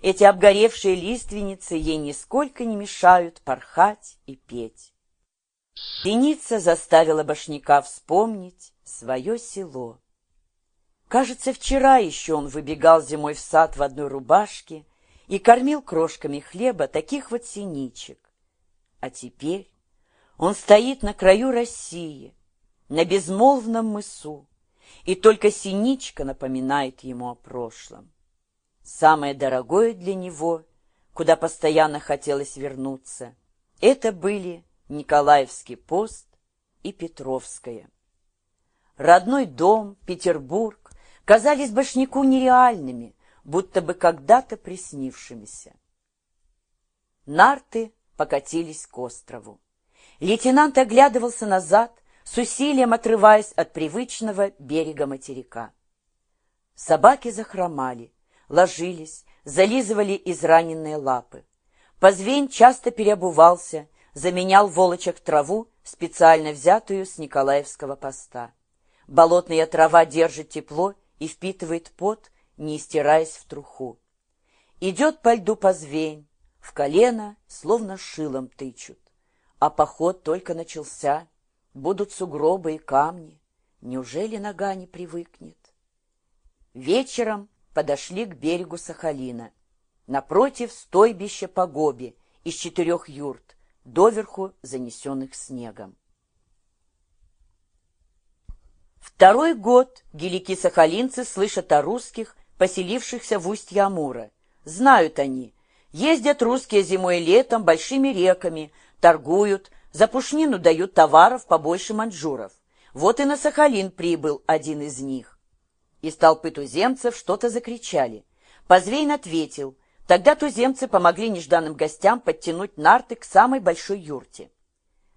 эти обгоревшие лиственницы ей нисколько не мешают порхать и петь. Синица заставила башняка вспомнить свое село. Кажется, вчера еще он выбегал зимой в сад в одной рубашке и кормил крошками хлеба таких вот синичек. А теперь он стоит на краю России, на безмолвном мысу, и только синичка напоминает ему о прошлом. Самое дорогое для него, куда постоянно хотелось вернуться, это были Николаевский пост и Петровская. Родной дом, Петербург казались башняку нереальными, будто бы когда-то приснившимися. Нарты покатились к острову. Лейтенант оглядывался назад, с усилием отрываясь от привычного берега материка. Собаки захромали, ложились, зализывали израненные лапы. Позвень часто переобувался, заменял волочек траву, специально взятую с Николаевского поста. Болотная трава держит тепло и впитывает пот, не истираясь в труху. Идет по льду позвень, в колено словно шилом тычут. А поход только начался, будут сугробы и камни. Неужели нога не привыкнет? Вечером подошли к берегу Сахалина. Напротив стойбище погоби из четырех юрт, доверху занесенных снегом. Второй год гелики-сахалинцы слышат о русских, поселившихся в устье Амура. Знают они, ездят русские зимой и летом большими реками, торгуют, за пушнину дают товаров побольше маньчжуров. Вот и на Сахалин прибыл один из них. Из толпы туземцев что-то закричали. Позвейн ответил. Тогда туземцы помогли нежданным гостям подтянуть нарты к самой большой юрте.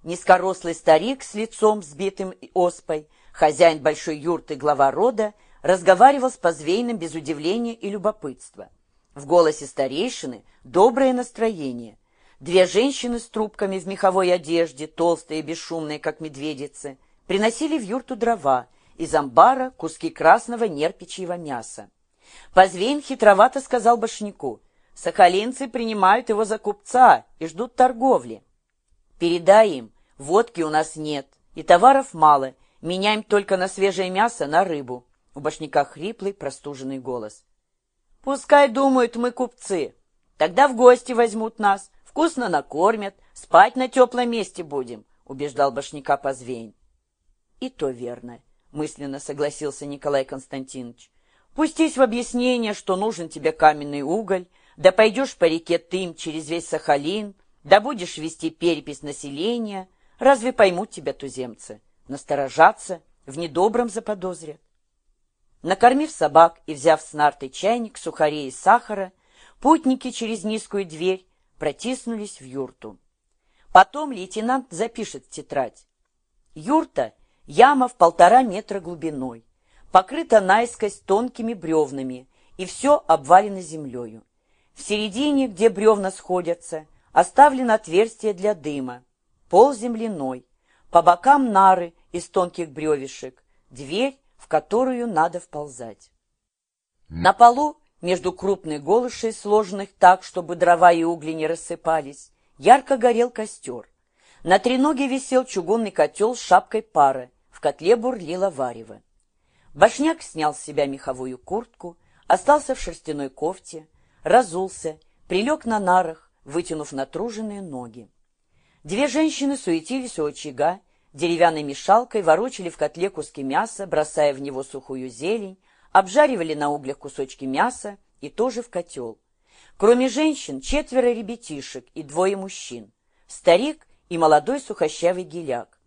Низкорослый старик с лицом сбитым оспой, хозяин большой юрты, глава рода, разговаривал с Позвейным без удивления и любопытства. В голосе старейшины доброе настроение. Две женщины с трубками в меховой одежде, толстые и бесшумные, как медведицы, приносили в юрту дрова, из амбара куски красного нерпичьего мяса. Позвейн хитровато сказал башняку, «Сахалинцы принимают его за купца и ждут торговли. Передай им, водки у нас нет, и товаров мало, меняем только на свежее мясо, на рыбу». У башняка хриплый, простуженный голос. «Пускай думают, мы купцы, тогда в гости возьмут нас, Вкусно накормят, спать на теплом месте будем, убеждал башняка Позвейн. И то верно, мысленно согласился Николай Константинович. Пустись в объяснение, что нужен тебе каменный уголь, да пойдешь по реке Тым через весь Сахалин, да будешь вести перепись населения, разве поймут тебя туземцы? Насторожаться, в недобром заподозрят. Накормив собак и взяв с нарты чайник, сухарей и сахара, путники через низкую дверь протиснулись в юрту. Потом лейтенант запишет в тетрадь. Юрта — яма в полтора метра глубиной, покрыта наискось тонкими бревнами, и все обвалено землею. В середине, где бревна сходятся, оставлено отверстие для дыма, пол земляной, по бокам нары из тонких бревешек, дверь, в которую надо вползать. На полу между крупной голышей, сложенных так, чтобы дрова и угли не рассыпались, ярко горел костер. На треноге висел чугунный котел с шапкой пара, в котле бурлило варево. Башняк снял с себя меховую куртку, остался в шерстяной кофте, разулся, прилег на нарах, вытянув натруженные ноги. Две женщины суетились у очага, деревянной мешалкой ворочали в котле куски мяса, бросая в него сухую зелень, обжаривали на углях кусочки мяса и тоже в котел. Кроме женщин, четверо ребятишек и двое мужчин, старик и молодой сухощавый геляк.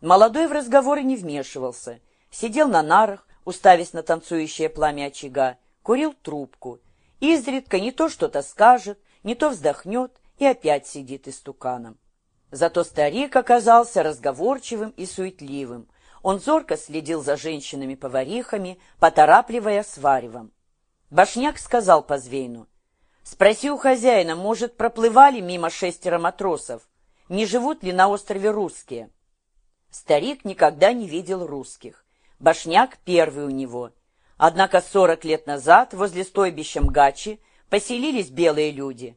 Молодой в разговоры не вмешивался, сидел на нарах, уставясь на танцующее пламя очага, курил трубку. Изредка не то что-то скажет, не то вздохнет и опять сидит истуканом. Зато старик оказался разговорчивым и суетливым, он зорко следил за женщинами-поварихами, поторапливая сваривом. Башняк сказал Позвейну, «Спроси у хозяина, может, проплывали мимо шестеро матросов? Не живут ли на острове русские?» Старик никогда не видел русских. Башняк первый у него. Однако сорок лет назад возле стойбища Мгачи Поселились белые люди.